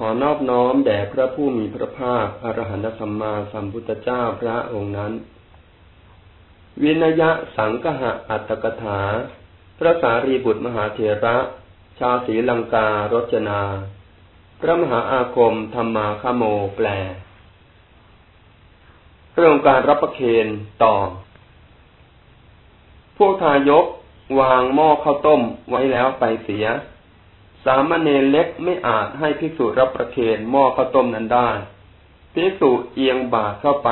ขอนอบน้อมแด่พระผู้มีพระภาคอรหันตสัมมาสัมพุทธเจ้าพระองค์นั้น วินยะสังกหะอัตตกถา พระสารีบุตรมหาเถระ ชาวศรีลังการจนา พระมหาอาคมธรรมาคโมแปล เรื่องการรับประเคนต่อ พวกทายกวางหม้อข้าวต้มไว้แล้วไปเสียามเณรเล็กไม่อาจให้ภิกษุรับประเคนหม้อข้าวต้มนั้นได้ภิกษุเอียงบาทเข้าไป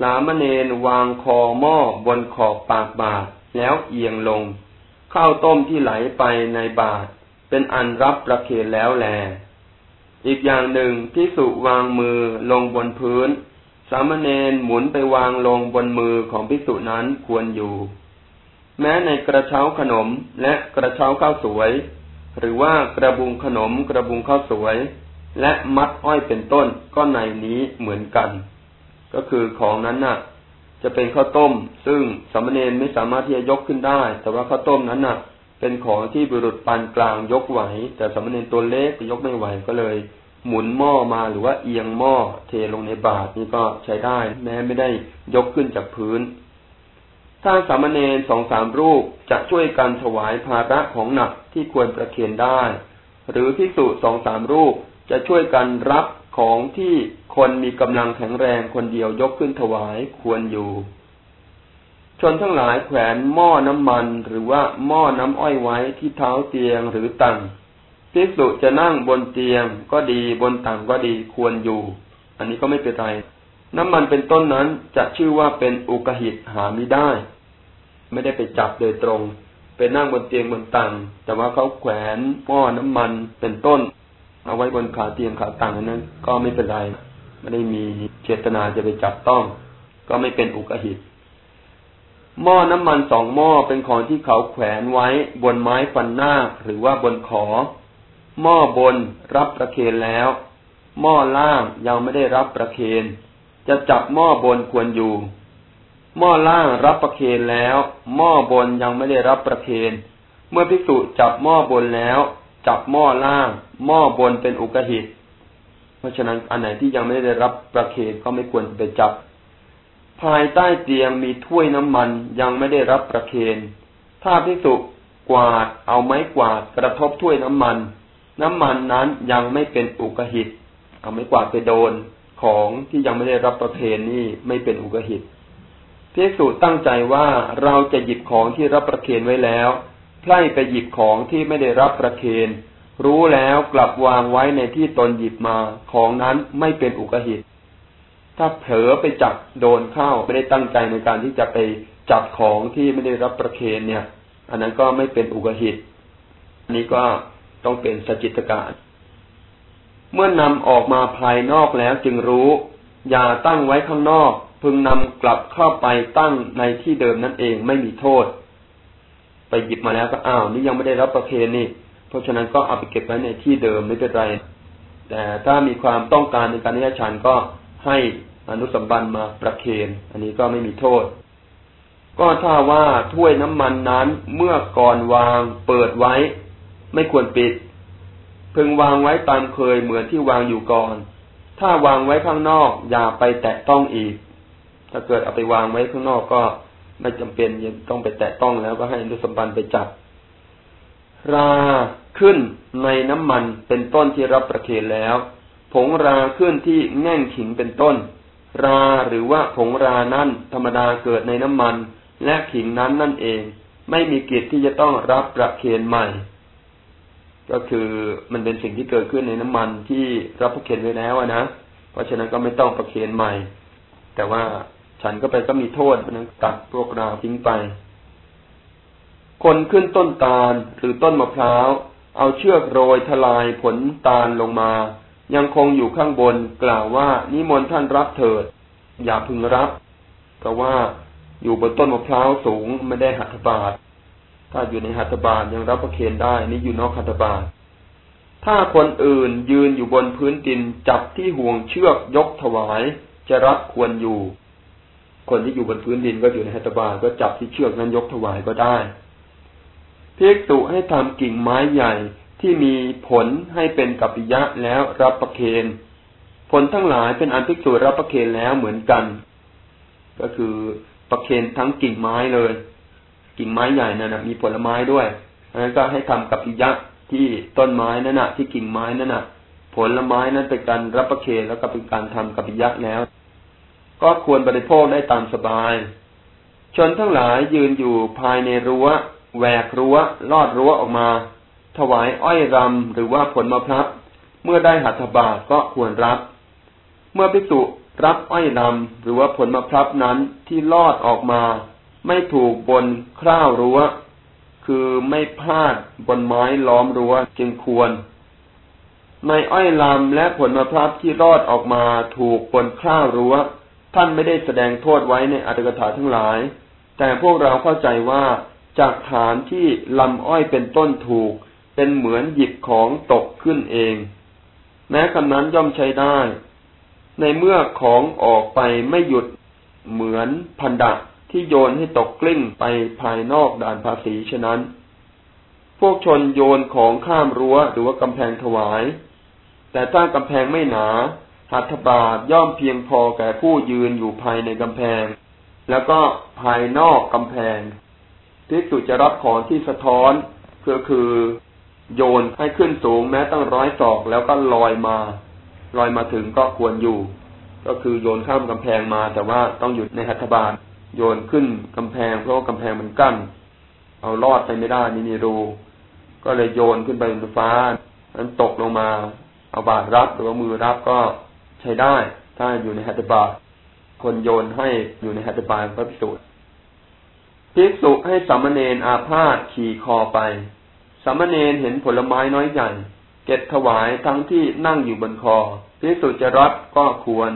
สามเณรวางคอหม้อบนขอบปากบาทแล้วเอียงลง ข้าวต้มที่ไหลไปในบาทเป็นอันรับประเคนแล้วแล อีกอย่างหนึ่งภิกษุวางมือลงบนพื้น สามเณรหมุนไปวางลงบนมือของภิกษุนั้นควรอยู่ แม้ในกระเช้าขนมและกระเช้าข้าวสวย หรือว่ากระบุงขนมกระบุงข้าวสวย และมัดอ้อยเป็นต้นก็ในนี้เหมือนกัน ก็คือของนั้นน่ะ จะเป็นข้าวต้ม ซึ่งสมณเณรไม่สามารถที่จะยกขึ้นได้ แต่ว่าข้าวต้มนั้นน่ะ เป็นของที่บุรุษปานกลางยกไหว แต่สมณเณรตัวเล็กยกไม่ไหวก็เลย หมุนหม้อมาหรือว่าเอียงหม้อเทลงในบาตรนี่ก็ใช้ได้ แม้ไม่ได้ยกขึ้นจากพื้น ถ้าสามเณรสองสามรูปจะช่วยกันถวายภาระของหนักที่ควรประเคนได้ หรือพิสุสองสามรูปจะช่วยกันรับของที่คนมีกำลังแข็งแรงคนเดียวยกขึ้นถวายควรอยู่ ชนทั้งหลายแขวนหม้อน้ำมันหรือว่าหม้อน้ำอ้อยไว้ที่เท้าเตียงหรือตังพิสุจะนั่งบนเตียงก็ดีบนตังก็ดีควรอยู่ อันนี้ก็ไม่เป็นไรน้ำมันเป็นต้นนั้นจะชื่อว่าเป็นอุกหิตหาไม่ได้ ไม่ได้ไปจับโดยตรง ไปนั่งบนเตียงบนตังแต่ว่าเขาแขวนหม้อน้ำมันเป็นต้น เอาไว้บนขาเตียงขาตังนั้น ก็ไม่เป็นไรไม่ได้มีเจตนาจะไปจับต้อง ก็ไม่เป็นอุกหิตหม้อน้ำมันสองหม้อเป็นของที่เขาแขวนไว้บนไม้ฟันหน้าหรือว่าบนขอ หม้อบนรับประเคนแล้ว หม้อล่างยังไม่ได้รับประเคนจะจับหม้อบนควรอยู่ หม้อล่างรับประเคนแล้ว หม้อบนยังไม่ได้รับประเคนเมื่อพิสุจับหม้อบนแล้ว จับหม้อล่าง หม้อบนเป็นอุกหิต เพราะฉะนั้นอันไหนที่ยังไม่ได้รับประเคนก็ไม่ควรไปจับ ภายใต้เตียงมีถ้วยน้ำมันยังไม่ได้รับประเคนถ้าพิสุกวาดเอาไม้กวาดกระทบถ้วยน้ำมัน น้ำมันนั้นยังไม่เป็นอุกหิต เอาไม้กวาดไปโดนของที่ยังไม่ได้รับประเคนนี่ไม่เป็นอุกหิต พิสูจตั้งใจว่าเราจะหยิบของที่รับประเคนไว้แล้วไพล่ไปหยิบของที่ไม่ได้รับประเคนรู้แล้วกลับวางไว้ในที่ตนหยิบมาของนั้นไม่เป็นอุกหิต ถ้าเผลอไปจับโดนเข้าไม่ได้ตั้งใจในการที่จะไปจับของที่ไม่ได้รับประเคนเนี่ย อันนั้นก็ไม่เป็นอุกหิตอันนี้ก็ต้องเป็นสจิตการเมื่อนำออกมาภายนอกแล้วจึงรู้ อย่าตั้งไว้ข้างนอก พึงนำกลับเข้าไปตั้งในที่เดิมนั่นเองไม่มีโทษ ไปหยิบมาแล้วก็อ้าวนี่ยังไม่ได้รับประเคนนี่ เพราะฉะนั้นก็เอาไปเก็บไว้ในที่เดิมไม่เป็นไร แต่ถ้ามีความต้องการในการนิยชันก็ให้อนุสัมบันมาประเคนอันนี้ก็ไม่มีโทษ ก็ถ้าว่าถ้วยน้ำมันนั้นเมื่อก่อนวางเปิดไว้ ไม่ควรปิด พึงวางไว้ตามเคยเหมือนที่วางอยู่ก่อน ถ้าวางไว้ข้างนอกอย่าไปแตะต้องอีก ถ้าเกิดเอาไปวางไว้ข้างนอกก็ไม่จำเป็นยังต้องไปแตะต้องแล้วก็ให้นุสัมบันไปจับ ราขึ้นในน้ำมันเป็นต้นที่รับประเคนแล้ว ผงราขึ้นที่แง่งขิงเป็นต้น ราหรือว่าผงรานั่นธรรมดาเกิดในน้ำมัน และขิงนั้นนั่นเอง ไม่มีกิจที่จะต้องรับประเคนใหม่ ก็คือมันเป็นสิ่งที่เกิดขึ้นในน้ำมันที่รับประเคนไว้แล้วนะ เพราะฉะนั้นก็ไม่ต้องประเคนใหม่ แต่ว่า ฉันก็ไปก็มีโทษเพราะนั้นตัดพวกราทิ้งไป คนขึ้นต้นตาลหรือต้นมะพร้าว เอาเชือกโรยทลายผลตาลลงมา ยังคงอยู่ข้างบนกล่าวว่านิมนต์ท่านรับเถิด อย่าพึงรับ เพราะว่าอยู่บนต้นมะพร้าวสูงไม่ได้หัตถบาท ถ้าอยู่ในหัตถบาลยังรับประเคนได้ นี่อยู่นอกหัตถบาลถ้าคนอื่นยืนอยู่บนพื้นดินจับที่ห่วงเชือกยกถวาย จะรับควรอยู่ คนที่อยู่บนพื้นดินก็อยู่ในหัตถบาลก็จับที่เชือกนั้นยกถวายก็ได้เพิกตุให้ทำกิ่งไม้ใหญ่ที่มีผลให้เป็นกัปปิยะแล้วรับประเคนผลทั้งหลายเป็นอันภิกษุรับประเคนแล้วเหมือนกัน ก็คือประเคนทั้งกิ่งไม้เลย กิ่งไม้ใหญ่นั่นนะมีผลไม้ด้วยนั้นก็ให้ทำกัปปิยะที่ต้นไม้นั่นนะที่กิ่งไม้นั่นนะผลไม้นั้นเป็นการรับประเคนแล้วก็เป็นการทำกัปปิยะแล้ว ก็ควรบริโภคได้ตามสบาย ชนทั้งหลายยืนอยู่ภายในรั้วแหวกรั้ว ลอดรั้วออกมา ถวายอ้อยรำหรือว่าผลมะพร้าวเมื่อได้หัตถบาทก็ควรรับ เมื่อพิสุรับอ้อยรำหรือว่าผลมะพร้าวนั้นที่ลอดออกมา ไม่ถูกบนคร่าวรั้ว คือไม่พลาดบนไม้ล้อมรั้วจึงควรในอ้อยลำและผลมะพร้าวที่รอดออกมาถูกบนคร่าวรั้ว ท่านไม่ได้แสดงโทษไว้ในอัตถกถาทั้งหลาย แต่พวกเราเข้าใจว่าจากฐานที่ลำอ้อยเป็นต้นถูก เป็นเหมือนหยิบของตกขึ้นเอง แม้คำนั้นย่อมใช้ได้ ในเมื่อของออกไปไม่หยุดเหมือนพันดะที่โยนให้ตกกลิ้งไปภายนอกด่านภาษีฉะนั้น พวกชนโยนของข้ามรั้วหรือว่ากำแพงถวาย แต่ถ้ากำแพงไม่หนา หัตถบาทย่อมเพียงพอแก่ผู้ยืนอยู่ภายในกำแพง แล้วก็ภายนอกกำแพงภิกษุจะรับของที่สะท้อนก็คือโยนให้ขึ้นสูงแม้ตั้งร้อยศอกแล้วก็ลอยมา ลอยมาถึงก็ควรอยู่ ก็คือโยนข้ามกำแพงมา แต่ว่าต้องอยู่ในหัตถบาทโยนขึ้นกำแพงเพราะว่ากำแพงมันกั้น เอาลอดไปไม่ได้นี่มีรูก็เลยโยนขึ้นไปบนฟ้านั้นตกลงมา เอาบาดรับหรือว่ามือรับก็ ใช้ได้ ถ้าอยู่ในหัตถบาคนโยนให้อยู่ในหัตถบาพระพิสุภิกษุให้สามเณรอาพาธขี่คอไปสามเณรเห็นผลไม้น้อยใหญ่เก็บถวายทั้งที่นั่งอยู่บนคอภิกษุจะรับก็ควร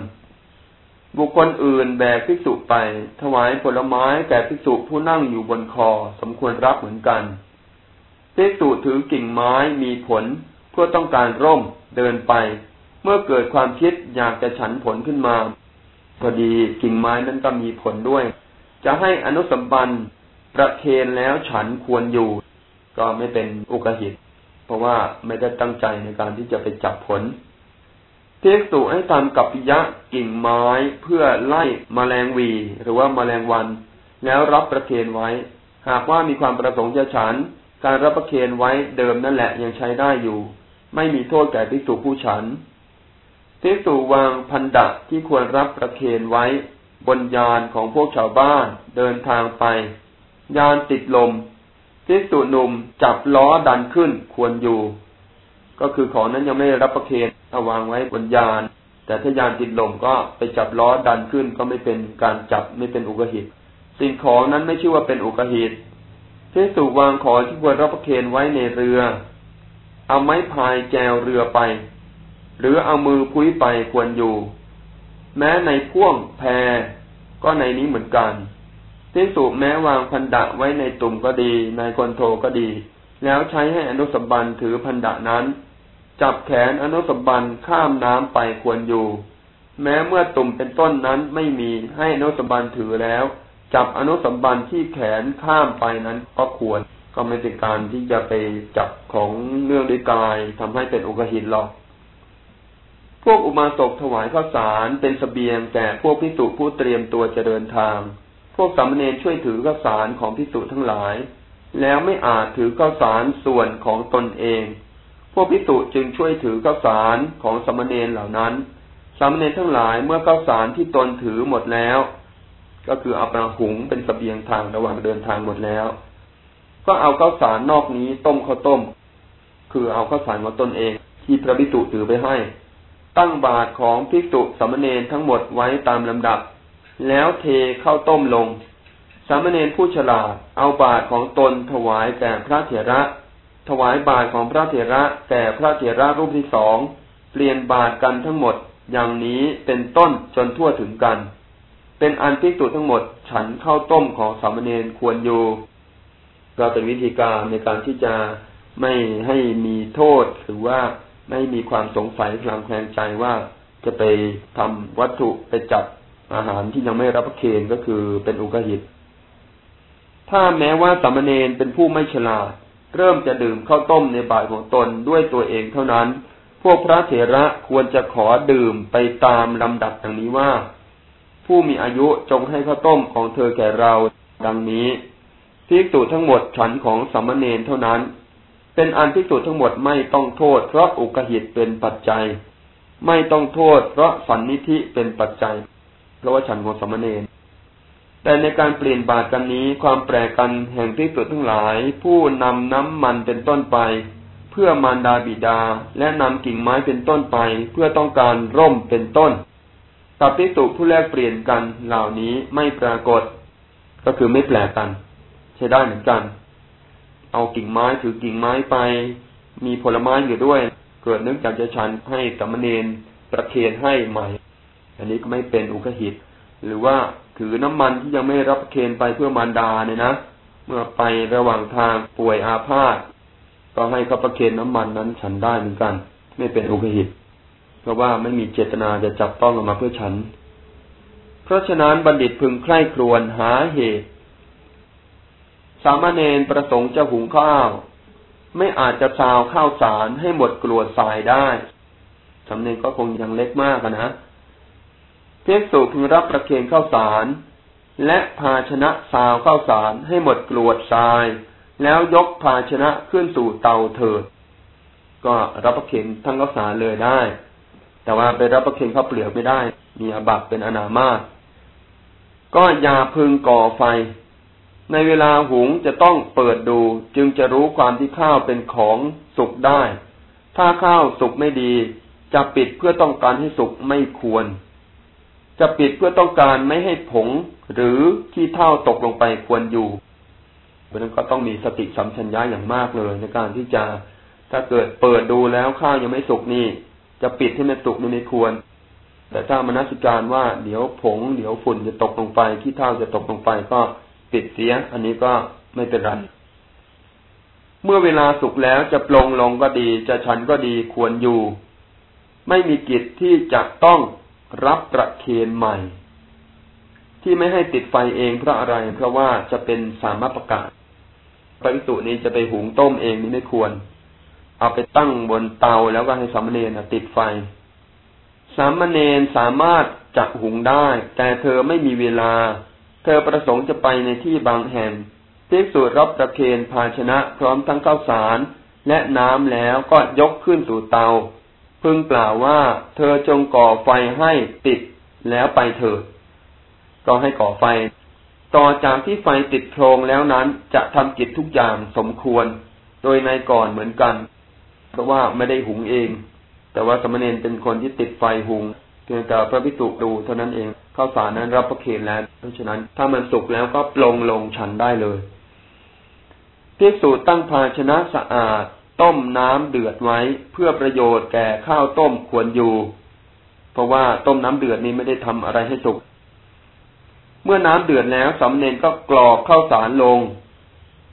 บุคคลอื่นแบกภิกษุไป ถวายผลไม้แก่ภิกษุผู้นั่งอยู่บนคอ สมควรรับเหมือนกันภิกษุถือกิ่งไม้มีผลเพื่อต้องการร่มเดินไป เมื่อเกิดความคิดอยากจะฉันผลขึ้นมาพอดีกิ่งไม้นั้นก็มีผลด้วย จะให้อนุสัมบันประเคนแล้วฉันควรอยู่ ก็ไม่เป็นอุกหิต เพราะว่าไม่ได้ตั้งใจในการที่จะไปจับผลเทกสุให้ทำกับปิยะกิ่งไม้เพื่อไล่มแมลงวี หรือว่ามแมลงวัน แล้วรับประเคนไว้ หากว่ามีความประสงค์จะฉัน การรับประเคนไว้เดิมนั่นแหละยังใช้ได้อยู่ ไม่มีโทษแก่ภิกษุผู้ฉัน ภิกษุวางพันดะที่ควรรับประเคนไว้ บนยานของพวกชาวบ้านเดินทางไป ยานติดลมทิสุหนุ่มจับล้อดันขึ้นควรอยู่ ก็คือของนั้นยังไม่รับประเคนเอาวางไว้บนยาน แต่ถ้ายานติดลมก็ไปจับล้อดันขึ้นก็ไม่เป็นการจับไม่เป็นอุกหิตสิ่งของนั้นไม่ชื่อว่าเป็นอุกหิตทิสุวางของที่ควรรับประเคนไว้ในเรือ เอาไม้พายแจวเรือไป หรือเอามือพุ้ยไปควรอยู่ แม้ในพ่วงแพรก็ในนี้เหมือนกันพิสุแม้วางพันดะไว้ในตุ่มก็ดี ในคนโทก็ดี แล้วใช้ให้อนุสบันถือพันดะนั้น จับแขนอนุสบันข้ามน้ำไปควรอยู่ แม้เมื่อตุ่มเป็นต้นนั้นไม่มีให้อนุสบันถือแล้ว จับอนุสบันที่แขนข้ามไปนั้นก็ควร ก็ไม่เป็นการที่จะไปจับของเนื่องด้วยกายทำให้เป็นอุกหินหรอก พวกอุมาสกถวายข้าวสารเป็นสเสบียงแก่พวกพิสุผู้เตรียมตัวจะเดินทาง พวกสามเณรช่วยถือข้าวสารของพิสุทั้งหลาย แล้วไม่อาจถือข้าวสารส่วนของตนเอง พวกพิสุจึงช่วยถือข้าวสารของสามเณรเหล่านั้น สามเณรทั้งหลายเมื่อข้าวสารที่ตนถือหมดแล้ว ก็คือเอาไปหุงเป็นสเสบียงทางระหว่างเดินทางหมดแล้ว ก็เอาข้าวสารนอกนี้ต้มข้าวต้ม คือเอาข้าวสารของตนเอง ที่พระพิสุถือไปให้ ตั้งบาตรของภิกษุสามเณรทั้งหมดไว้ตามลำดับ แล้วเทเข้าต้มลง สามเณรผู้ฉลาดเอาบาตรของตนถวายแก่พระเถระ ถวายบาตรของพระเถระแก่พระเถระรูปที่สองเปลี่ยนบาตรกันทั้งหมดอย่างนี้เป็นต้นจนทั่วถึงกัน เป็นอันภิกษุทั้งหมดฉันเข้าต้มของสามเณรควรอยู่ก็เป็นวิธีการในการที่จะไม่ให้มีโทษหรือว่า ไม่มีความสงสัยคลางแคลงใจว่าจะไปทำวัตถุไปจับอาหารที่ยังไม่รับประเคนก็คือเป็นอุกหิต ถ้าแม้ว่าสามเณรเป็นผู้ไม่ฉลาด เริ่มจะดื่มข้าวต้มในบ่าตรของตนด้วยตัวเองเท่านั้น พวกพระเถระควรจะขอดื่มไปตามลำดับดังนี้ว่า ผู้มีอายุจงให้ข้าวต้มของเธอแก่เราดังนี้ภิกษุทั้งหมดฉันของสัมเนนเท่านั้น เป็นอันภิกษุทั้งหมดไม่ต้องโทษ เพราะอุกหิตเป็นปัจจัย ไม่ต้องโทษ เพราะสันนิธิเป็นปัจจัย เพราะว่าฉันของสมมเนนแต่ในการเปลี่ยนบาตรกันนี้ความแปลกันแห่งภิกษุทั้งหลาย ผู้นำน้ำมันเป็นต้นไป เพื่อมารดาบิดา และนำกิ่งไม้เป็นต้นไป เพื่อต้องการร่มเป็นต้นกับภิกษุผู้แลกเปลี่ยนกันเหล่านี้ไม่ปรากฏ ก็คือไม่แปลกัน ใช้ได้เหมือนกัน เอากิ่งไม้ถือกิ่งไม้ไป มีผลไม้อยู่ด้วย เกิดนึกอยากจะฉันให้สัมเณรประเคนให้ใหม่ อันนี้ก็ไม่เป็นอุกหิต หรือว่าถือน้ำมันที่ยังไม่รับเคนไปเพื่อมารดาเนี่ยนะ เมื่อไประหว่างทางป่วยอาพาธก็ให้เขาประเคนน้ำมันนั้นฉันได้เหมือนกัน ไม่เป็นอุกหิต เพราะว่าไม่มีเจตนาจะจับต้องออกมาเพื่อฉัน เพราะฉะนั้นบัณฑิตพึงใคร่ครวญหาเหตุ สามเณรประสงค์จะหุงข้าว ไม่อาจจะซาวข้าวสารให้หมดกลวดทรายได้สำเนียงก็คงยังเล็กมากนะเพิสุพึงรับประเคนข้าวสาร และภาชนะซาวข้าวสารให้หมดกลวดทราย แล้วยกภาชนะขึ้นสู่เตาเถิด ก็รับประเคนทั้งข้าวสารเลยได้ แต่ว่าไปรับประเคนข้าวเปลือกไม่ได้ มีอบัตเป็นอนามาตก็อย่าพึงก่อไฟ ในเวลาหุงจะต้องเปิดดู จึงจะรู้ความที่ข้าวเป็นของสุกได้ ถ้าข้าวสุกไม่ดี จะปิดเพื่อต้องการให้สุกไม่ควร จะปิดเพื่อต้องการไม่ให้ผงหรือขี้เท่าตกลงไปควรอยู่เพราะนั้นก็ต้องมีสติสัมชัญญะอย่างมากเลยในการที่จะถ้าเกิดเปิดดูแล้วข้าวยังไม่สุกนี่ จะปิดให้มันสุกนี่ไม่ควร แต่ถ้ามนัสิการว่าเดี๋ยวผง เดี๋ยวฝุ่นจะตกลงไปขี้เท่าจะตกลงไปก็ ปิดเสีย อันนี้ก็ไม่เป็นไรเมื่อเวลาสุกแล้วจะปลงลงก็ดี จะฉันก็ดีควรอยู่ ไม่มีกิจที่จะต้องรับประเคนใหม่ ที่ไม่ให้ติดไฟเองเพราะอะไร เพราะว่าจะเป็นสามารถประกาศปริสุนี้จะไปหุงต้มเองนี่ไม่ควร เอาไปตั้งบนเตาแล้วก็ให้สามเณรติดไฟ สามเณรสามารถจะหุงได้ แต่เธอไม่มีเวลา เธอประสงค์จะไปในที่บางแห่งภิกษุรับประเคนภาชนะพร้อมทั้งข้าวสาร และน้ำแล้วก็ยกขึ้นสู่เตา พึงกล่าวว่าเธอจงก่อไฟให้ติดแล้วไปเถิด ก็ให้ก่อไฟ ต่อจากที่ไฟติดโพรงแล้วนั้นจะทำกิจทุกอย่างสมควร โดยในก่อนเหมือนกัน เพราะว่าไม่ได้หุงเอง แต่ว่าสมณเณรเป็นคนที่ติดไฟหุงเพียงแต่พระพิสุดูเท่านั้นเอง ข้าวสารนั้นรับประเคนแล้ว เพราะฉะนั้นถ้ามันสุกแล้วก็ปลงลงฉันได้เลยพิสูจตั้งภาชนะสะอาด ต้มน้ำเดือดไว้เพื่อประโยชน์แก่ข้าวต้มควรอยู่ เพราะว่าต้มน้ำเดือดนี้ไม่ได้ทำอะไรให้สุก เมื่อน้ำเดือดแล้วสำเนนก็กรอกข้าวสารลง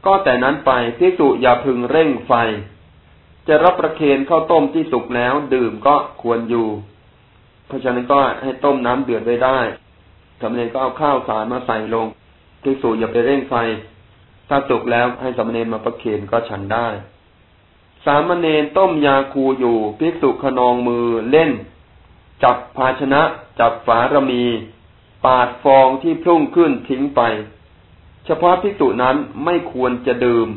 ก็แต่นั้นไปพิสูจอย่าพึงเร่งไฟ จะรับประเคนข้าวต้มที่สุกแล้วดื่มก็ควรอยู่ เพราะฉะนั้นก็ให้ต้มน้ำเดือดไว้ได้สำเณรก็เอาข้าวสารมาใส่ลงภิกษุอย่าไปเร่งไฟ ถ้าสุกแล้วให้สามเณรมาประเคนก็ฉันได้ สามเณรต้มยาคูอยู่ภิกษุขนองมือเล่น จับภาชนะ จับฝาระมี ปาดฟองที่พุ่งขึ้นทิ้งไป เฉพาะภิกษุนั้นไม่ควรจะดื่ม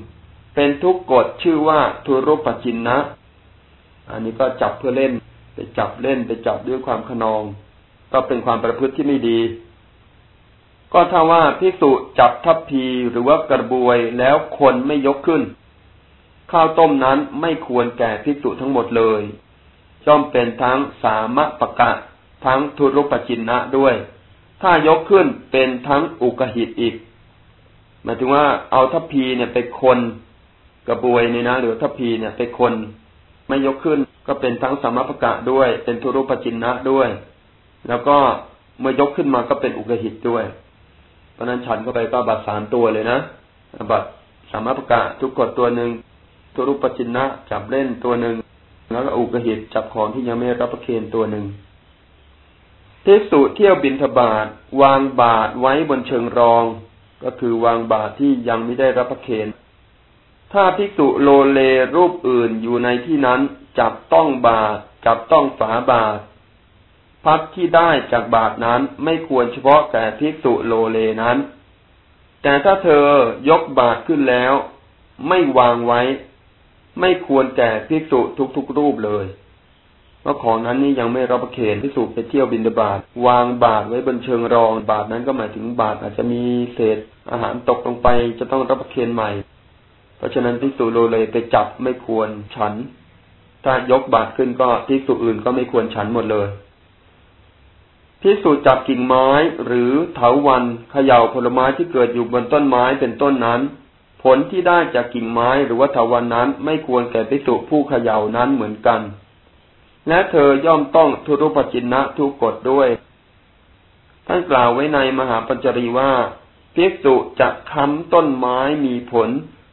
เป็นทุกกฎชื่อว่าทุรุปจินนะ อันนี้ก็จับเพื่อเล่น ไปจับเล่นไปจับด้วยความขนอง ก็เป็นความประพฤติที่ไม่ดี ก็ถ้าว่าพิสุจับทัพพีหรือว่ากระบวยแล้วคนไม่ยกขึ้น ข้าวต้มนั้นไม่ควรแก่พิสุทั้งหมดเลยย่อมเป็นทั้งสามะปะกะ ทั้งทุรุปจินนะด้วย ถ้ายกขึ้นเป็นทั้งอุกหิตอีกหมายถึงว่าเอาทัพพีเนี่ยไปคนกระบวยนี่นะหรือทัพพีเนี่ยไปคนไม่ยกขึ้น ก็เป็นทั้งสามภกะด้วย เป็นทุรุปจินนะด้วย แล้วก็เมื่อยกขึ้นมาก็เป็นอุกหิตด้วย เพราะนั้นฉันเข้าไปก็บัตรสามตัวเลยนะบัตรสามภกะทุกกฎตัวหนึ่งทุรุปจินนะจับเล่นตัวหนึ่งแล้วก็อุกหิตจับของที่ยังไม่รับประเคนตัวหนึ่งเทสุเที่ยวบินทบาทวางบาทไว้บนเชิงรอง ก็คือวางบาทที่ยังไม่ได้รับประเคน ถ้าภิกษุโลเลรูปอื่นอยู่ในที่นั้น จับต้องบาทจับต้องฝาบาทพัดที่ได้จากบาทนั้นไม่ควรเฉพาะแก่ภิกษุโลเลนั้น แต่ถ้าเธอยกบาทขึ้นแล้ว ไม่วางไว้ ไม่ควรแก่ภิกษุทุกๆรูปเลยเพราะของนั้นนี่ยังไม่รับประเคนภิกษุไปเที่ยวบินบาตวางบาทไว้บนเชิงรอง บาทนั้นก็หมายถึงบาทอาจจะมีเศษอาหารตกลงไปจะต้องรับประเคนใหม่ ราะฉะนั้นภิกษุโลเลไปจับไม่ควรฉัน ถ้ายกบาทขึ้นก็ภิกษุอื่นก็ไม่ควรฉันหมดเลยพิสูจจับกิ่งไม้หรือเถาวันเขย่าผลไม้ที่เกิดอยู่บนต้นไม้เป็นต้นนั้น ผลที่ได้จากกิ่งไม้หรือว่าเถาวันนั้น ไม่ควรแก่พิสุผู้เขย่านั้นเหมือนกัน และเธอย่อมต้องทุรุปจินนะทุกกฎด้วยท่านกล่าวไว้ในมหาปัญจรีว่าพิสุจะค้ำต้นไม้มีผล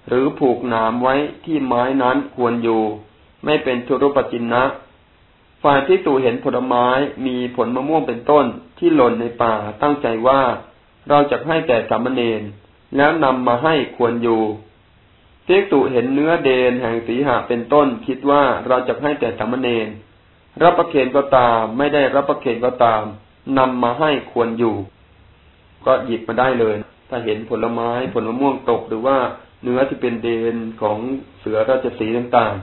หรือผูกหนามไว้ที่ไม้นั้นควรอยู่ ไม่เป็นทุรุปจินนะฝ่ายที่สูเห็นผลไม้มีผลมะม่วงเป็นต้นที่หล่นในป่าตั้งใจว่า เราจะให้แก่สามเณรแล้วนำมาให้ควรอยู่พิกตุเห็นเนื้อเดนแห่งสีหาเป็นต้นคิดว่าเราจะให้แก่สามเณรรับประเคนก็ตาม ไม่ได้รับประเคนก็ตามนำมาให้ควรอยู่ ก็หยิบมาได้เลย ถ้าเห็นผลไม้ผลมะม่วงตกหรือว่า เนื้อที่เป็นเดนของเสือราชสีต่าง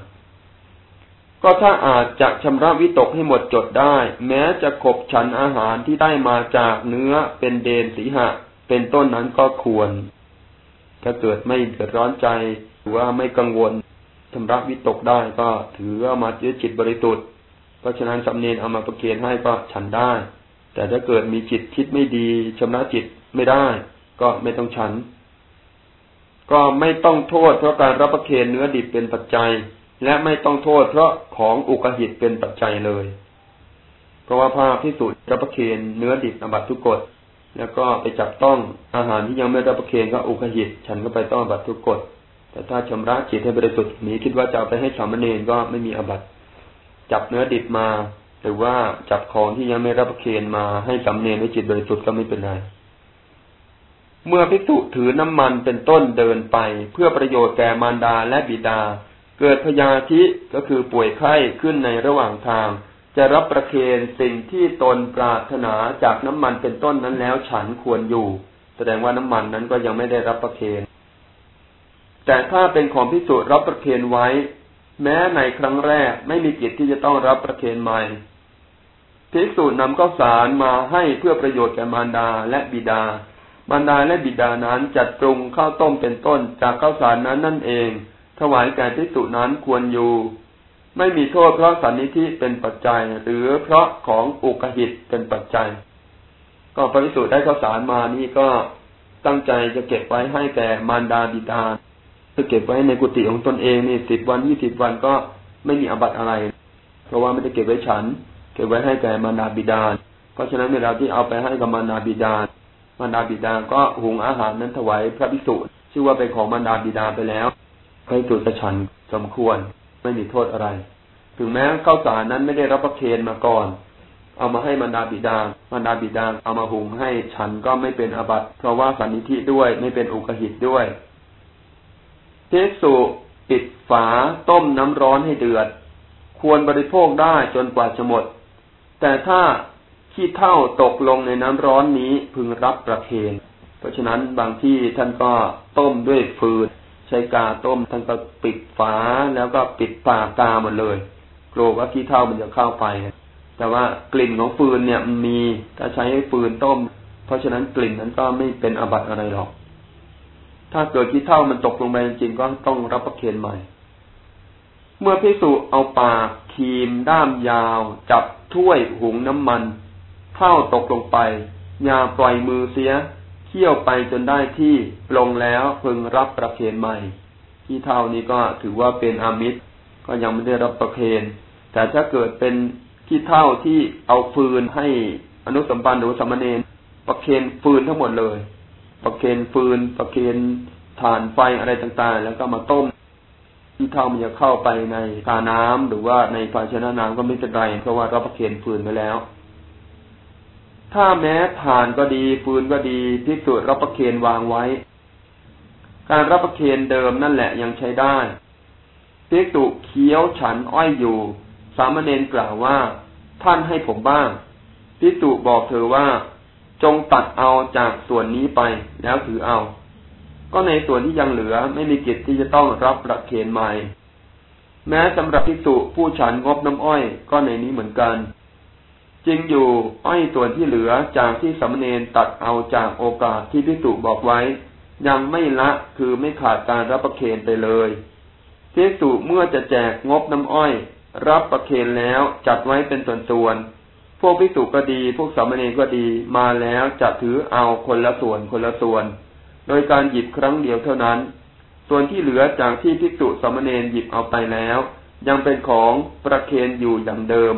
ๆ ก็ถ้าอาจจะชำระวิตกให้หมดจดได้ แม้จะขบฉันอาหารที่ได้มาจากเนื้อเป็นเดนสีหะ เป็นต้นนั้นก็ควร ถ้าเกิดไม่เดือดร้อนใจหรือว่าไม่กังวลชำระวิตกได้ก็ถือว่ามาเจอจิตบริสุทธิ์เพราะฉะนั้นสำเนียนเอามาประเคนให้ก็ฉันได้ แต่ถ้าเกิดมีจิตคิดไม่ดีชำระจิตไม่ได้ ก็ไม่ต้องฉัน ก็ไม่ต้องโทษเพราะการรับประเคนเนื้อดิบเป็นปัจจัย และไม่ต้องโทษเพราะของอุกหิตเป็นปัจจัยเลย เพราะว่าผ้าพิสูจน์รับประเคนเนื้อดิบอบัตทุกกฎแล้วก็ไปจับต้องอาหารที่ยังไม่รับประเคนก็อุกหิต ฉันก็ไปต้องอบัตทุกกฎแต่ถ้าชำระจิตให้บริสุทธิ์นี้คิดว่าจะเอาไปให้สามเณรก็ไม่มีอบัตจับเนื้อดิบมา หรือว่าจับของที่ยังไม่รับประเคนมาให้สามเณรให้จิตบริสุทธิ์ก็ไม่เป็นไร เมื่อพิสุถือน้ำมันเป็นต้นเดินไป เพื่อประโยชน์แก่มารดาและบิดา เกิดพยาธิก็คือป่วยไข้ขึ้นในระหว่างทาง จะรับประเคนสิ่งที่ตนปรารถนาจากน้ำมันเป็นต้นนั้นแล้วฉันควรอยู่ แสดงว่าน้ำมันนั้นก็ยังไม่ได้รับประเคนแต่ถ้าเป็นของพิสูจน์รับประเคนไว้ แม้ในครั้งแรกไม่มีกิจที่จะต้องรับประเคนใหม่พิสูจน์นำข้าวสารมาให้เพื่อประโยชน์แก่มารดาและบิดา มารดาและบิดานั้นจัดปรุงข้าวต้มเป็นต้นจากข้าวสารนั้นนั่นเอง ถวายแก่พิสุนั้นควรอยู่ ไม่มีโทษเพราะสันนิธิเป็นปัจจัย หรือเพราะของอุกหิตเป็นปัจจัย ก็พระพิสุได้ข้าวสารมานี่ก็ตั้งใจจะเก็บไว้ให้แก่มารดาบิดาจะเก็บไว้ในกุฏิของตนเองนี่สิบวันยี่สิบวันก็ไม่มีอบัตอะไร เพราะว่าไม่ได้เก็บไว้ฉัน เก็บไว้ให้แก่มารดาบิดา เพราะฉะนั้นเวลาที่เอาไปให้กับมารดาบิดา มารดาบิดาก็หุงอาหารนั้นถวายพระพิสุชื่อว่าเป็นของมารดาบิดาไปแล้วให้จุดฉันสมควรไม่มีโทษอะไร ถึงแม้ข้าวสารนั้นไม่ได้รับประเคนมาก่อน เอามาให้มารดาบิดามารดาบิดาเอามาหุงให้ฉันก็ไม่เป็นอบัตเพราะว่าสันนิธิด้วยไม่เป็นอุกหิตด้วยเทสุปิดฝาต้มน้ำร้อนให้เดือด ควรบริโภคได้จนกว่าจะหมด แต่ถ้า ขี้เท่าตกลงในน้ำร้อนนี้พึงรับประเคนเพราะฉะนั้นบางที่ท่านก็ต้มด้วยฟืนใช้กาต้มท่านก็ปิดฝาแล้วก็ปิดปากกาหมดเลยกลัวว่าขี้เท่ามันจะเข้าไป แต่ว่ากลิ่นของฟืนเนี่ยมันมีถ้าใช้ฟืนต้ม เพราะฉะนั้นกลิ่นนั้นก็ไม่เป็นอบัตอะไรหรอก ถ้าเกิดขี้เท่ามันตกลงไปจริงก็ต้องรับประเคนใหม่ เมื่อพิสุเอาปากครีมด้ามยาว จับถ้วยหุงน้ำมัน เข้าตกลงไป อย่าปล่อยมือเสียเที่ยวไปจนได้ที่ลงแล้วพึงรับประเคนใหม่ที่เท่านี้ก็ถือว่าเป็นอามิตร ก็ยังไม่ได้รับประเคนแต่ถ้าเกิดเป็นที่เท่าที่เอาฟืนให้อนุสัมปันหรือสมณเณรประเคนฟืนทั้งหมดเลย ประเคนฟืน ประเคนฐานไฟอะไรต่างๆ แล้วก็มาต้มที่เท่ามันจะเข้าไปในกาน้ำหรือว่าในภาชนะน้ำก็ไม่เป็นไรเพราะว่าเราประเคนฟืนไปแล้ว ถ้าแม้ฐานก็ดีฟืนก็ดีพิสูจน์รับประเคนวางไว้ การรับประเคนเดิมนั่นแหละยังใช้ได้ภิกษุเคี้ยวฉันอ้อยอยู่ สามเณรกล่าวว่า ท่านให้ผมบ้างภิกษุบอกเธอว่า จงตัดเอาจากส่วนนี้ไปแล้วถือเอา ก็ในส่วนที่ยังเหลือไม่มีกิจที่จะต้องรับประเคนใหม่ แม้สำหรับภิกษุผู้ฉันงบน้ำอ้อยก็ในนี้เหมือนกัน จริงอยู่อ้อยส่วนที่เหลือจากที่สมณเณรตัดเอาจากโอกาสที่พิสุบอกไว้ ยังไม่ละคือไม่ขาดการรับประเคนไปเลยพิสุเมื่อจะแจกงบน้ำอ้อย รับประเคนแล้วจัดไว้เป็นส่วนๆพวกพิสุก็ดี พวกสมณเณรก็ดีมาแล้วจะถือเอาคนละส่วนคนละส่วน โดยการหยิบครั้งเดียวเท่านั้น ส่วนที่เหลือจากที่พิสุสมณเณรหยิบเอาไปแล้ว ยังเป็นของประเคนอยู่อย่างเดิม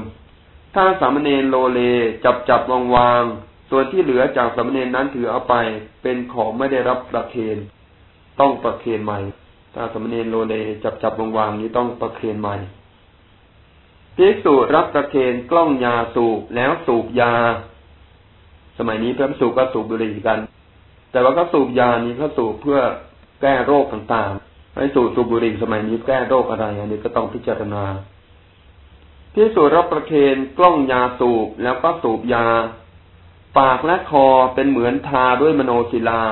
ถ้าสามเณรโลเลจับจับวางวางส่วนที่เหลือจากสามเณรนั้นถือเอาไป เป็นของไม่ได้รับประเคนต้องประเคนใหม่ ถ้าสามเณรโลเลจับจับวางวางนี้ต้องประเคนใหม่ภิกษุรับประเคนกล้องยาสูบแล้วสูบยา สมัยนี้พระสูบก็สูบบุหรี่กัน แต่ว่าก็สูบยานี้เขาสูบเพื่อแก้โรคต่างๆให้สูบสูบบุหรี่สมัยนี้แก้โรคอะไรอันนี้ก็ต้องพิจารณา พิสูจรับประเคนกล้องยาสูบแล้วก็สูบยา ปากและคอเป็นเหมือนทาด้วยมโนศิลา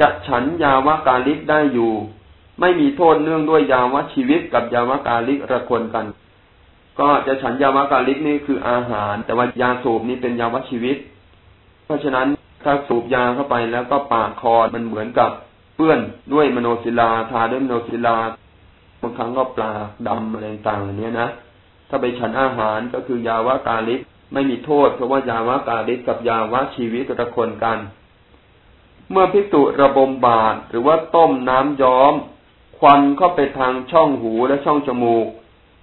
จะฉันยาวกาลิกได้อยู่ ไม่มีโทษเนื่องด้วยยาวชีวิตกับยาวกาลิกระคนกัน ก็จะฉันยาวกาลิกนี่คืออาหาร แต่ว่ายาสูบนี่เป็นยาวชีวิต เพราะฉะนั้นถ้าสูบยาเข้าไปแล้วก็ปากคอมันเหมือนกับเปื้อนด้วยมโนศิลา ทาด้วยมโนศิลาบางครั้งก็ปลาดำอะไรต่างๆอย่างนี้ยนะ ถ้าไปฉันอาหารก็คือยาวะกาลิกไม่มีโทษ เพราะว่ายาวะกาลิกกับยาวะชีวิตตะคนกัน เมื่อพิจุระบมบาดหรือว่าต้มน้ำย้อม ควันเข้าไปทางช่องหูและช่องจมูก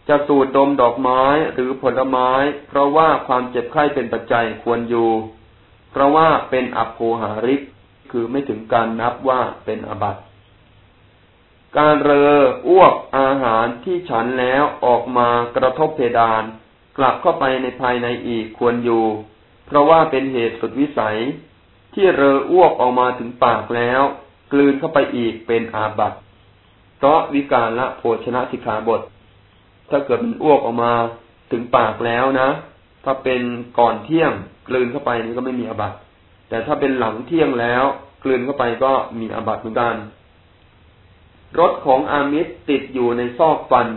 จะสูดดมดอกไม้หรือผลไม้ เพราะว่าความเจ็บไข้เป็นปัจจัยควรอยู่ เพราะว่าเป็นอัปโภหาริกคือไม่ถึงการนับว่าเป็นอบัติ การเรออ้วกอาหารที่ฉันแล้วออกมากระทบเพดาน กลับเข้าไปในภายในอีกควรอยู่ เพราะว่าเป็นเหตุสุดวิสัย ที่เรออ้วกออกมาถึงปากแล้ว กลืนเข้าไปอีกเป็นอาบัติเพราะวิการละโภชนะสิกขาบท ถ้าเกิดมันอ้วกออกมาถึงปากแล้วนะ ถ้าเป็นก่อนเที่ยงกลืนเข้าไปนี่ก็ไม่มีอาบัติแต่ถ้าเป็นหลังเที่ยงแล้ว กลืนเข้าไปก็มีอาบัติเหมือนกัน รถของอามิตรติดอยู่ในซอกฟัน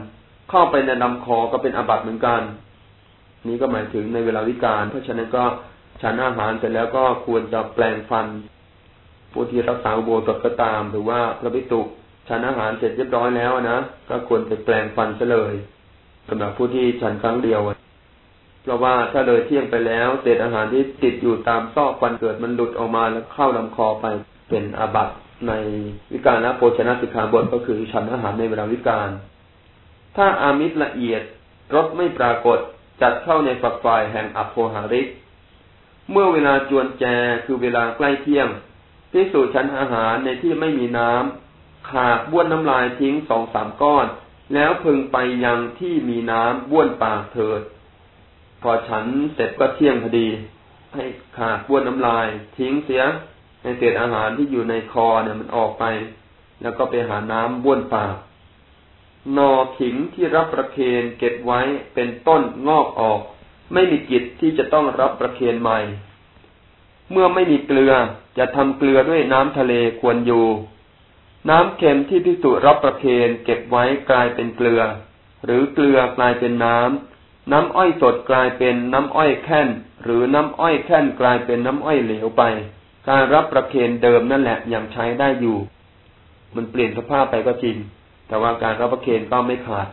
เข้าไปในลำคอก็เป็นอาบัติเหมือนกัน นี้ก็หมายถึงในเวลาวิการ เพราะฉะนั้นก็ฉันอาหารเสร็จแล้วก็ควรจะแปลงฟันผู้ที่รักษาโบตก็ตาม หรือว่าพระพิตุฉันอาหารเสร็จเรียบร้อยแล้วนะก็ควรไปแปลงฟันซะเลยสำหรับผู้ที่ฉันครั้งเดียวเพราะว่าถ้าเลยเที่ยงไปแล้วเศษอาหารที่ติดอยู่ตามซอกฟันเกิดมันหลุดออกมาแล้วเข้าลำคอไปเป็นอาบัติ ในวิการละโภชนะสิกขาบทก็คือฉันอาหารในเวลาวิการ ถ้าอามิตรละเอียดรสไม่ปรากฏจัดเข้าในฝักฝ่ายแห่งอัพโพหาริก เมื่อเวลาจวนแจคือเวลาใกล้เที่ยงพิสูจฉันอาหารในที่ไม่มีน้ำขาดบ้วนน้ำลายทิ้งสองสามก้อน แล้วพึงไปยังที่มีน้ำบ้วนปากเถิด พอฉันเสร็จก็เที่ยงพอดี ให้ขาดบ้วนน้ำลายทิ้งเสีย ให้เศษอาหารที่อยู่ในคอเนี่ยมันออกไป แล้วก็ไปหาน้ำบ้วนปากนอขิงที่รับประเคนเก็บไว้เป็นต้นงอกออก ไม่มีกิจที่จะต้องรับประเคนใหม่ เมื่อไม่มีเกลือจะทำเกลือด้วยน้ำทะเลควรอยู่ น้ำเค็มที่พิสุรับประเคนเก็บไว้กลายเป็นเกลือ หรือเกลือกลายเป็นน้ำน้ำอ้อยสดกลายเป็นน้ำอ้อยแค่น หรือน้ำอ้อยแค่นกลายเป็นน้ำอ้อยเหลวไป การรับประเคนเดิมนั่นแหละยังใช้ได้อยู่ มันเปลี่ยนสภาพไปก็จริง แต่ว่าการรับประเคนก็ไม่ขาด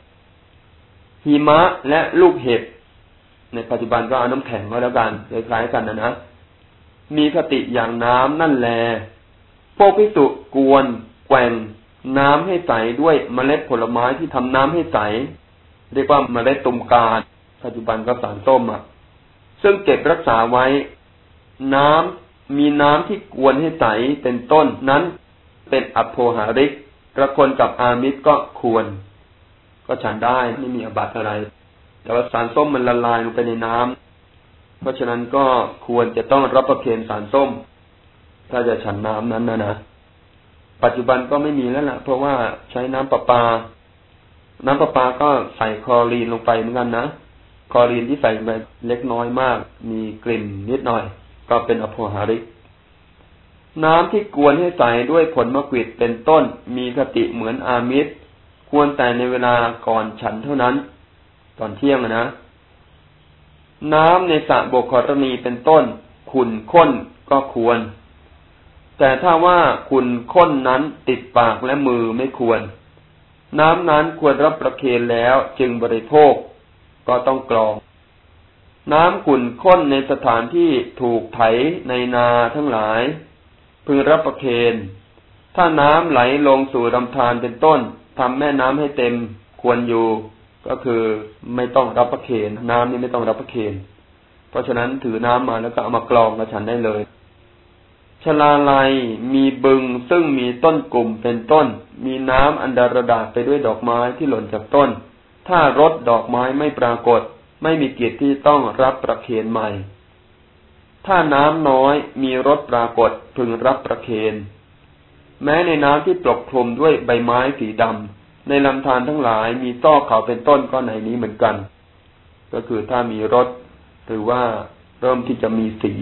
หิมะและลูกเห็บ ในปัจจุบันก็เอาน้ำแข็งก็แล้วกันคล้ายๆกันนะนะมีคติอย่างน้ำนั่นแล พวกพิสุกวนแกว่งน้ำให้ใสด้วยเมล็ดผลไม้ที่ทำน้ำให้ใส เรียกว่าเมล็ดตุ่มกาปัจจุบันก็สารส้มอะ ซึ่งเก็บรักษาไว้ น้ำ มีน้ำที่กวนให้ใสเป็นต้นนั้น เป็นอโภหาริกกระคนกับอามิตรก็ควร ก็ฉันได้ไม่มีอบัตอะไร แต่ว่าสารส้มมันละลายลงไปในน้ำเพราะฉะนั้นก็ควรจะต้องรับประเคนสารส้ม ถ้าจะฉันน้ำนั้นนะนะปัจจุบันก็ไม่มีแล้วล่ะ เพราะว่าใช้น้ำประปา น้ำประปาก็ใส่คลอรีนลงไปเหมือนกันนะคลอรีนที่ใส่ไปเล็กน้อยมาก มีกลิ่นนิดหน่อย ก็เป็นอโพหาริก น้ำที่กวนให้ใส่ด้วยผลมะกรีดเป็นต้นมีคติเหมือนอามิตร ควรแต่ในเวลาก่อนฉันเท่านั้น ตอนเที่ยงนะ น้ำในสระบกขรณีเป็นต้น ขุนข้นก็ควร แต่ถ้าว่าขุนข้นนั้นติดปากและมือไม่ควร น้ำนั้นควรรับประเคนแล้วจึงบริโภคก็ต้องกรอง น้ำขุ่นข้นในสถานที่ถูกไถในนาทั้งหลาย พึงรับประเคนถ้าน้ำไหลลงสู่ลำธารเป็นต้นทำแม่น้ำให้เต็มควรอยู่ ก็คือไม่ต้องรับประเคนน้ำนี่ไม่ต้องรับประเคนเพราะฉะนั้นถือน้ำมาแล้วก็เอามากรองมาฉันได้เลยชลาลัยมีบึงซึ่งมีต้นกลุ่มเป็นต้น มีน้ำอันดารดาไปด้วยดอกไม้ที่หล่นจากต้น ถ้ารดดอกไม้ไม่ปรากฏ ไม่มีกิจที่ต้องรับประเคนใหม่ ถ้าน้ำน้อยมีรสปรากฏพึงรับประเคนแม้ในน้ำที่ปกคลุมด้วยใบไม้สีดำในลำธารทั้งหลายมีซอเขาเป็นต้นก็ในนี้เหมือนกัน ก็คือถ้ามีรสหรือว่าเริ่มที่จะมีสี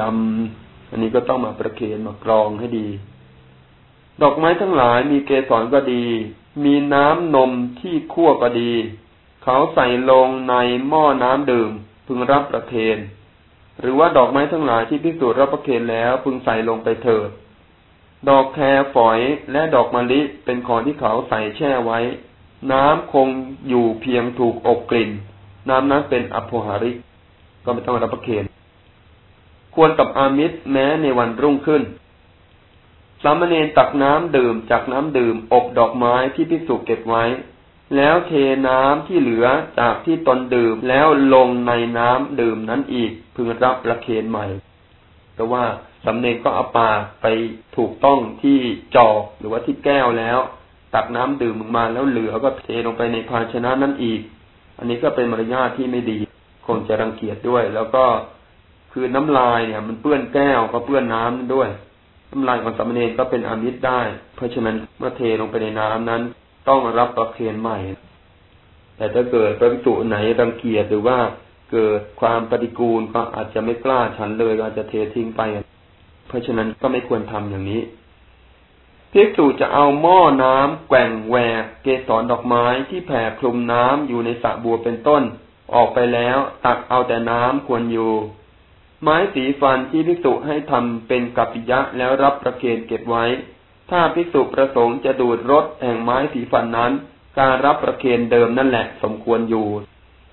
ดำอันนี้ก็ต้องมาประเคนมากรองให้ดี ดอกไม้ทั้งหลายมีเกสรก็ดี มีน้ำนมที่คั่วก็ดี เขาใส่ลงในหม้อน้ำดื่ม พึงรับประเคนหรือว่าดอกไม้ทั้งหลายที่พิสูจน์รับประเคนแล้วพึงใส่ลงไปเถิด ดอกแครฝอยและดอกมะลิเป็นของที่เขาใส่แช่ไว้ น้ำคงอยู่เพียงถูกอบกลิ่น น้ำนั้นเป็นอภหาริก ก็ไม่ต้องรับประเคนควรกับอามิตรแม้ในวันรุ่งขึ้น สามเณรตักน้ำดื่มจากน้ำดื่มอบดอกไม้ที่พิสุเก็บไว้ แล้วเทน้ำที่เหลือจากที่ตนดื่มแล้วลงในน้ำดื่มนั้นอีก พึงรับประเคนใหม่แต่ว่าสำเนียงก็เอาปากไปถูกต้องที่จอกหรือว่าที่แก้วแล้ว ตักน้ำดื่มมาแล้วเหลือก็เทลงไปในภาชนะนั้นอีก อันนี้ก็เป็นมารยาทที่ไม่ดีคงจะรังเกียจด้วย แล้วก็คือน้ำลายเนี่ย มันเปื้อนแก้วก็เปื้อนน้ำด้วยน้ำลายของสามเณรก็เป็นอามิตรได้ เพราะฉะนั้นเมื่อเทลงไปในน้ำนั้น ต้องรับประเคนใหม่ แต่ถ้าเกิดพระภิกษุไหนรังเกียจหรือว่าเกิดความปฏิกูลก็อาจจะไม่กล้าฉันเลยอาจจะเททิ้งไป เพราะฉะนั้นก็ไม่ควรทำอย่างนี้ภิกษุจะเอาหม้อน้ำแกว่งแหวกเกสรดอกไม้ที่แผ่คลุมน้ำอยู่ในสระบัวเป็นต้น ออกไปแล้ว ตักเอาแต่น้ำควรอยู่ ไม้สีฟันที่ภิกษุให้ทำเป็นกัปปิยะแล้วรับประเคนเก็บไว้ ถ้าภิกษุประสงค์จะดูดรสแห่งไม้สีฟันนั้น การรับประเคนเดิมนั่นแหละ สมควรอยู่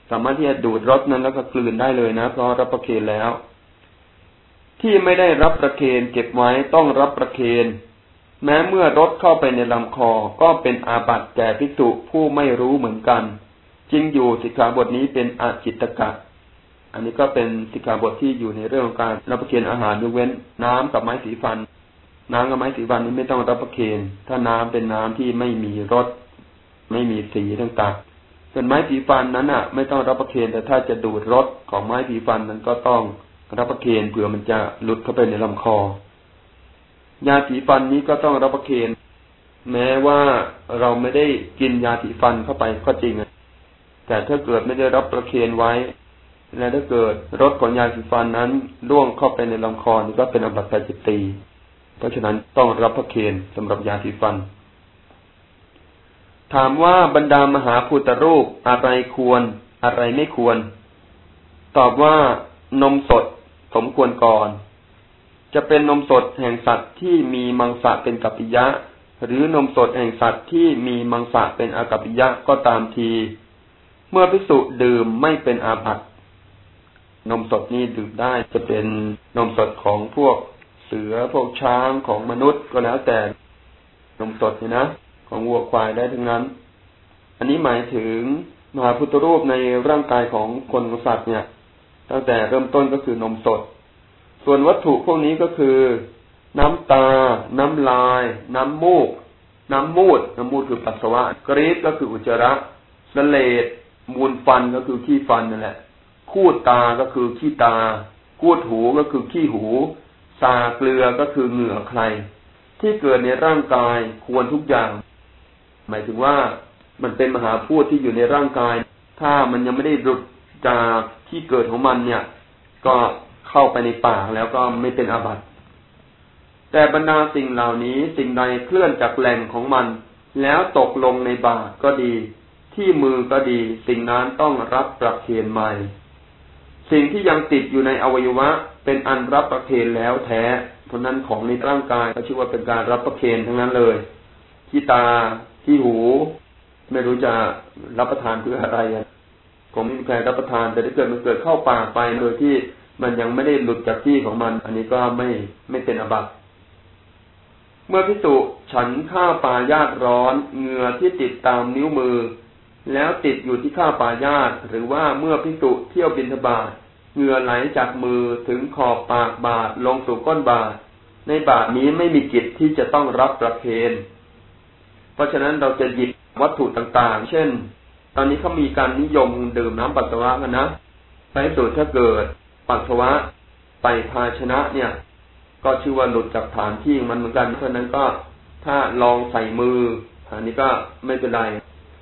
สามารถที่จะดูดรสนั้นแล้วก็กลืนได้เลยนะ เพราะรับประเคนแล้ว ที่ไม่ได้รับประเคนเก็บไว้ต้องรับประเคนแม้เมื่อรสเข้าไปในลำคอก็เป็นอาบัติแก่ภิกษุผู้ไม่รู้เหมือนกัน จึงอยู่สิกขาบทนี้เป็นอาจิตกะ อันนี้ก็เป็นสิกขาบทที่อยู่ในเรื่องของการรับประเคนอาหารยกเว้นน้ำกับไม้สีฟัน น้ำกับไม้สีฟันนี้ไม่ต้องรับประเคนถ้าน้ำเป็นน้ำที่ไม่มีรสไม่มีสีต่างๆส่วนไม้สีฟันนั้นอะ ไม่ต้องรับประเคนแต่ถ้าจะดูดรสของไม้สีฟันนั้นก็ต้องรับประเคนเผื่อมันจะหลุดเข้าไปในลำคอยาสีฟันนี้ก็ต้องรับประเคนแม้ว่าเราไม่ได้กินยาสีฟันเข้าไปก็จริงแต่ถ้าเกิดไม่ได้รับประเคนไว้ และถ้าเกิดรสของยาสีฟันนั้นล่วงเข้าไปในลำคอนี่ก็เป็นอบัตจิตตี เพราะฉะนั้นต้องรับประเคนสำหรับยาสีฟัน ถามว่าบรรดามหาพุทธรูปอะไรควร อะไรไม่ควร ตอบว่านมสดสมควรก่อน จะเป็นนมสดแห่งสัตว์ที่มีมังสะเป็นกัปปิยะ หรือนมสดแห่งสัตว์ที่มีมังสะเป็นอากัปปิยะก็ตามที เมื่อพิสุดื่มไม่เป็นอาบัตินมสดนี้ดื่มได้จะเป็นนมสดของพวก เสือพวกช้างของมนุษย์ก็แล้วแต่นมสดนี่นะ ของวัวควายได้ทั้งนั้น อันนี้หมายถึงมหาพุทธรูปในร่างกายของคนสัตว์เนี่ย ตั้งแต่เริ่มต้นก็คือนมสด ส่วนวัตถุพวกนี้ก็คือ น้ำตา น้ำลาย น้ำมูก น้ำมูด น้ำมูดคือปัสสาวะ กรีดก็คืออุจจาระสเลดมูลฟันก็คือขี้ฟันนั่นแหละ คูดตาก็คือขี้ตา คูดหูก็คือขี้หู ซาเกลือก็คือเหงื่อใคร ที่เกิดในร่างกายควรทุกอย่าง หมายถึงว่ามันเป็นมหาพูดที่อยู่ในร่างกาย ถ้ามันยังไม่ได้หลุดจากที่เกิดของมันเนี่ย ก็เข้าไปในปากแล้วก็ไม่เป็นอาบัติแต่บรรดาสิ่งเหล่านี้สิ่งใดเคลื่อนจากแหล่งของมัน แล้วตกลงในบาตก็ดี ที่มือก็ดี สิ่งนั้นต้องรับประเคนใหม่ สิ่งที่ยังติดอยู่ในอวัยวะ เป็นอันรับประเคนแล้วแท้ เพราะนั้นของในร่างกายก็ชื่อว่าเป็นการรับประเคนทั้งนั้นเลยที่ตาที่หู ไม่รู้จะรับประทานเพื่ออะไรคงไม่มีใครรับประทาน แต่ถ้าเกิดมันเกิดเข้าปากไปโดยที่มันยังไม่ได้หลุดจากที่ของมัน อันนี้ก็ไม่ไม่เป็นอบัตเมื่อพิสุฉันข้าวปลายาตร้อนเหงื่อที่ติดตามนิ้วมือ แล้วติดอยู่ที่ข้าวปลายาตหรือว่าเมื่อพิสุเที่ยวบินทบาท เหงื่อไหลจากมือถึงขอบปากบาทลงสู่ก้นบาท ในบาทนี้ไม่มีกิจที่จะต้องรับประเคนเพราะฉะนั้นเราจะหยิบวัตถุต่างๆ เช่น ตอนนี้เขามีการนิยมดื่มน้ำปัสสาวะกันนะไปสูตรถ้าเกิดปัสสาวะไปภาชนะเนี่ย ก็ชื่อว่าหลุดจากฐานที่มันเหมือนกันเพราะนั้นก็ถ้าลองใส่มืออันนี้ก็ไม่เป็นไร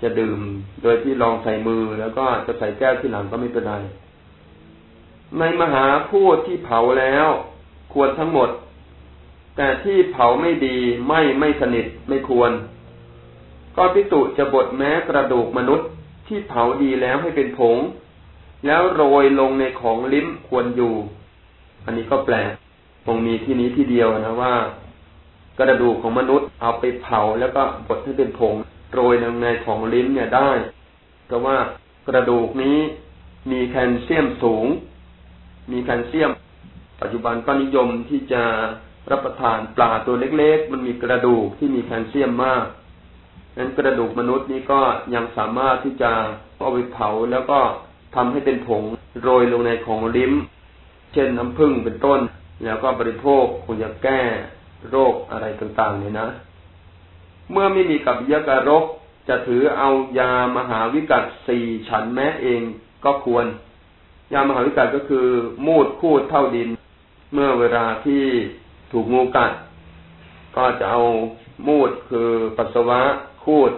จะดื่มโดยที่ลองใส่มือแล้วก็จะใส่แก้วที่หลังก็ไม่เป็นไร ในมหาพูดที่เผาแล้ว ควรทั้งหมด แต่ที่เผาไม่ดีไม่ไม่สนิทไม่ควร ก็พิจุจะบดแม้กระดูกมนุษย์ที่เผาดีแล้วให้เป็นผง แล้วโรยลงในของลิ้มควรอยู่ อันนี้ก็แปลกคงมีที่นี้ที่เดียวนะว่า กระดูกของมนุษย์เอาไปเผาแล้วก็บดให้เป็นผง โรยลงในของลิ้มเนี่ยได้เพราะว่ากระดูกนี้มีแคลเซียมสูง มีแคลเซียม ปัจจุบันก็นิยมที่จะรับประทานปลาตัวเล็กๆ มันมีกระดูกที่มีแคลเซียมมากนั้นกระดูกมนุษย์นี้ก็ยังสามารถที่จะเอาไปเผาแล้วก็ทำให้เป็นผงโรยลงในของลิ้ม เช่นน้ำผึ้งเป็นต้น แล้วก็บริโภคคงจะแก้โรคอะไรต่างๆเนี่ยนะ เมื่อไม่มีกับยการกจะถือเอายามหาวิกัตสี่ฉันแม้เองก็ควร ยามหาวิกัตก็คือมูดคูดเท่าดิน เมื่อเวลาที่ถูกงูกัด ก็จะเอามูดคือปัสสาวะคูด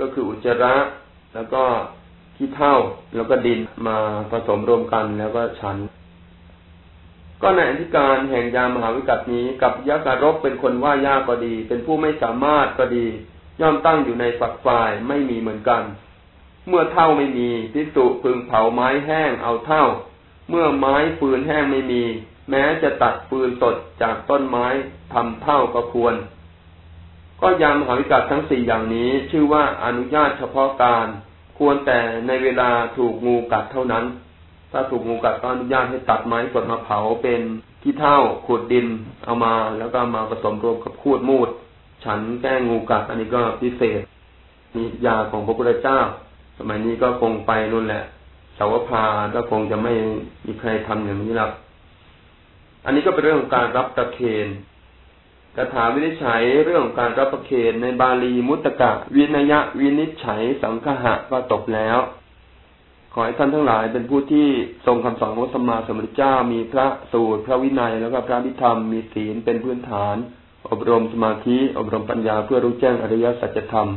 ก็คืออุจจาระ แล้วก็ขี้เท่าแล้วก็ดินมาผสมรวมกันแล้วก็ฉัน ก็ในอธิการแห่งยามหาวิกัตนี้กับยักษ์รบเป็นคนว่ายากก็ดี เป็นผู้ไม่สามารถก็ดี ย่อมตั้งอยู่ในฝักฝ่ายไม่มีเหมือนกัน เมื่อเท่าไม่มีพิสุพึงเผาไม้แห้งเอาเท่า เมื่อไม้ฟืนแห้งไม่มี แม้จะตัดฟืนสดจากต้นไม้ทำเท่าก็ควร ก็ยามหาวิกัตทั้งสี่อย่างนี้ชื่อว่าอนุญาตเฉพาะการ ควรแต่ในเวลาถูกงูกัดเท่านั้น ถ้าถูกงูกัดก็อนุญาตให้ตัดไม้สดมาเผาเป็นขี้เท่าขุดดินเอามาแล้วก็มาผสมรวมกับคูดมูด ฉันแก้งูกัดอันนี้ก็พิเศษนี่ยาของพระพุทธเจ้า สมัยนี้ก็คงไปนู่นแหละสาวพาก็คงจะไม่มีใครทำอย่างนี้หรอกอันนี้ก็เป็นเรื่องของการรับตะเคนคาถาวินิจฉัยเรื่องการรับประเคนในบาลีมุตตะวินยะวินิจฉัยสังฆะก็ตกแล้ว ขอให้ท่านทั้งหลายเป็นผู้ที่ทรงคำสอนของสมมาสมุทรเจ้า มีพระสูตร พระวินัยแล้วก็พระพิธรรมมีศีลเป็นพื้นฐาน อบรมสมาธิ อบรมปัญญาเพื่อรู้แจ้งอริยสัจธรรม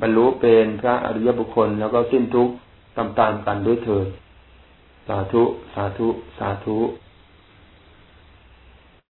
บรรลุเป็นพระอริยบุคคลแล้วก็สิ้นทุกข์ตามๆกันด้วยเถิด สาธุ สาธุ สาธุ